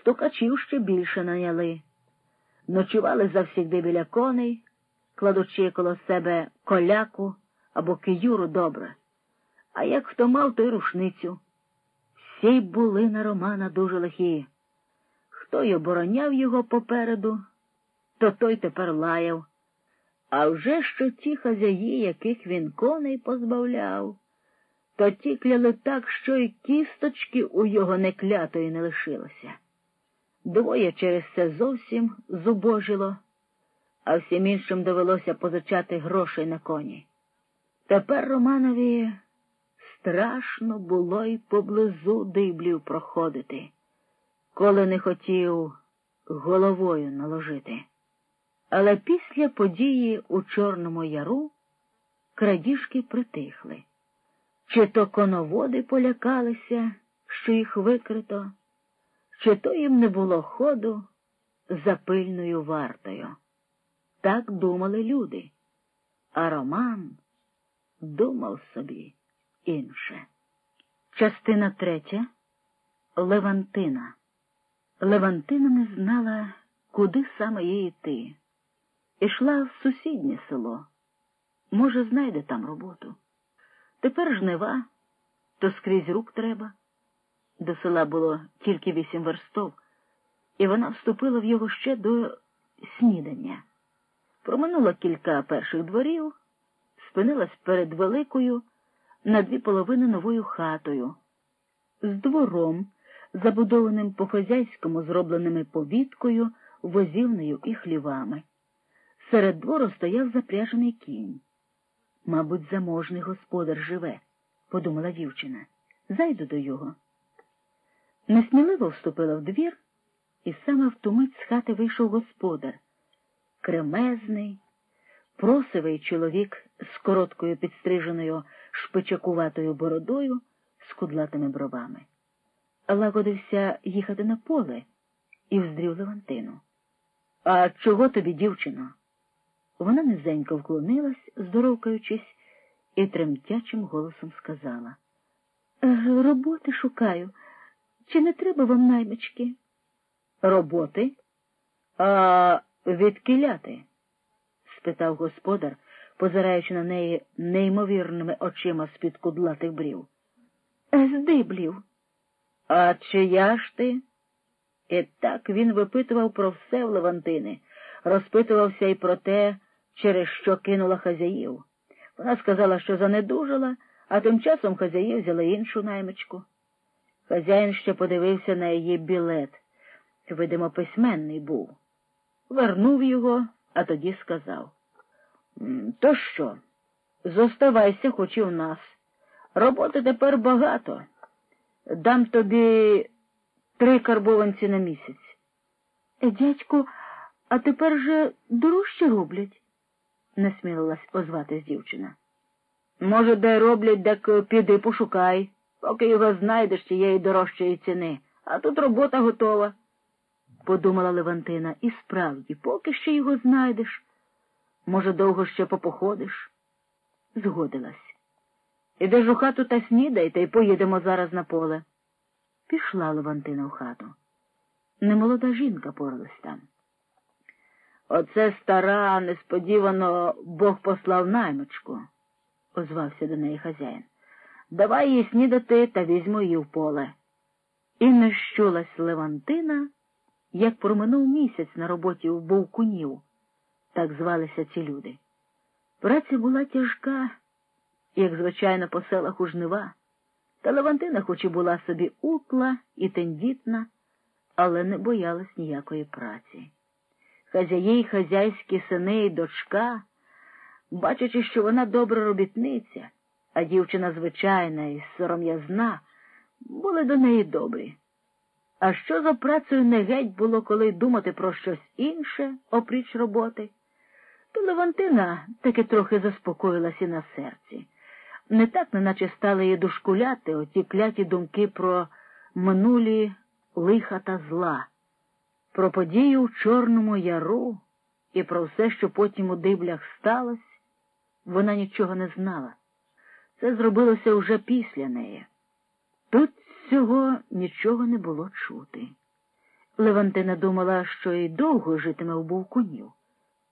стукачів ще більше наняли. Ночували завсігди біля коней, кладучи коло себе коляку або киюру добре. А як хто мав, той рушницю. Всі були на Романа дуже лихі. Хто й обороняв його попереду, то той тепер лаяв. А вже що ті хазяї, яких він коней позбавляв, то ті кляли так, що й кісточки у його неклятої не лишилося. Двоє через це зовсім зубожило, а всім іншим довелося позичати грошей на коні. Тепер Романові страшно було й поблизу диблів проходити, коли не хотів головою наложити. Але після події у Чорному Яру крадіжки притихли. Чи то коноводи полякалися, що їх викрито, чи то їм не було ходу за пильною вартою. Так думали люди, а Роман думав собі інше. Частина третя Левантина. Левантина не знала, куди саме їй йти. Ішла в сусіднє село. Може, знайде там роботу. Тепер жнива, то скрізь рук треба. До села було тільки вісім верстов, і вона вступила в його ще до снідання. Проминула кілька перших дворів, спинилась перед великою на дві половини новою хатою, з двором, забудованим по хозяйському зробленими повіткою, возівнею і хлівами. Серед двору стояв запряжений кінь. Мабуть, заможний господар живе, подумала дівчина. Зайду до його. Несміливо вступила в двір, і саме в ту мить з хати вийшов господар, кремезний, просивий чоловік з короткою підстриженою шпичакуватою бородою, з кудлатими бровами. Лагодився їхати на поле і вздрів Левантину. А чого тобі, дівчино? Вона низенько вклонилась, здоровкаючись, і тремтячим голосом сказала «Е, Роботи шукаю. Чи не треба вам наймички? Роботи? А відкиляти? спитав господар, позираючи на неї неймовірними очима з-під кудлатих брів. «Е, з диблів. А чия ж ти? І так він випитував про все в Левантини, розпитувався і про те, через що кинула хазяїв. Вона сказала, що занедужала, а тим часом хазяї взяли іншу наймичку. Хазяїн ще подивився на її білет. Видимо, письменний був. Вернув його, а тоді сказав. То що? Зоставайся хоч і в нас. Роботи тепер багато. Дам тобі три карбованці на місяць. Е, дядьку, а тепер же дорожче роблять, насмілилась озватись дівчина. Може, де роблять, так піди пошукай, поки його знайдеш тієї дорожчої ціни, а тут робота готова, подумала Левантина, і справді, поки ще його знайдеш. Може, довго ще попоходиш? Згодилась. Ідеш у хату та снідайте і поїдемо зараз на поле. Пішла Левантина в хату. Немолода жінка поралась там. Оце стара, несподівано Бог послав наймичку, озвався до неї хазяїн. Давай їй снідати та візьму її в поле. І не щулась Левантина, як проминув місяць на роботі у Бовкунів так звалися ці люди. Праця була тяжка, як звичайно, по селах у жнива, та Левантина хоч і була собі утла і тендітна, але не боялась ніякої праці. Хазяї й хазяйські сини і дочка, бачачи, що вона добра робітниця, а дівчина звичайна і сором'язна, були до неї добрі. А що за працею не геть було, коли думати про щось інше, опріч роботи? то Левантина таки трохи заспокоїлася на серці. Не так, неначе стали її дошкуляти оті кляті думки про минулі лиха та зла, про подію в Чорному Яру і про все, що потім у диблях сталося, вона нічого не знала. Це зробилося уже після неї. Тут цього нічого не було чути. Левантина думала, що й довго житиме в Бувкунів.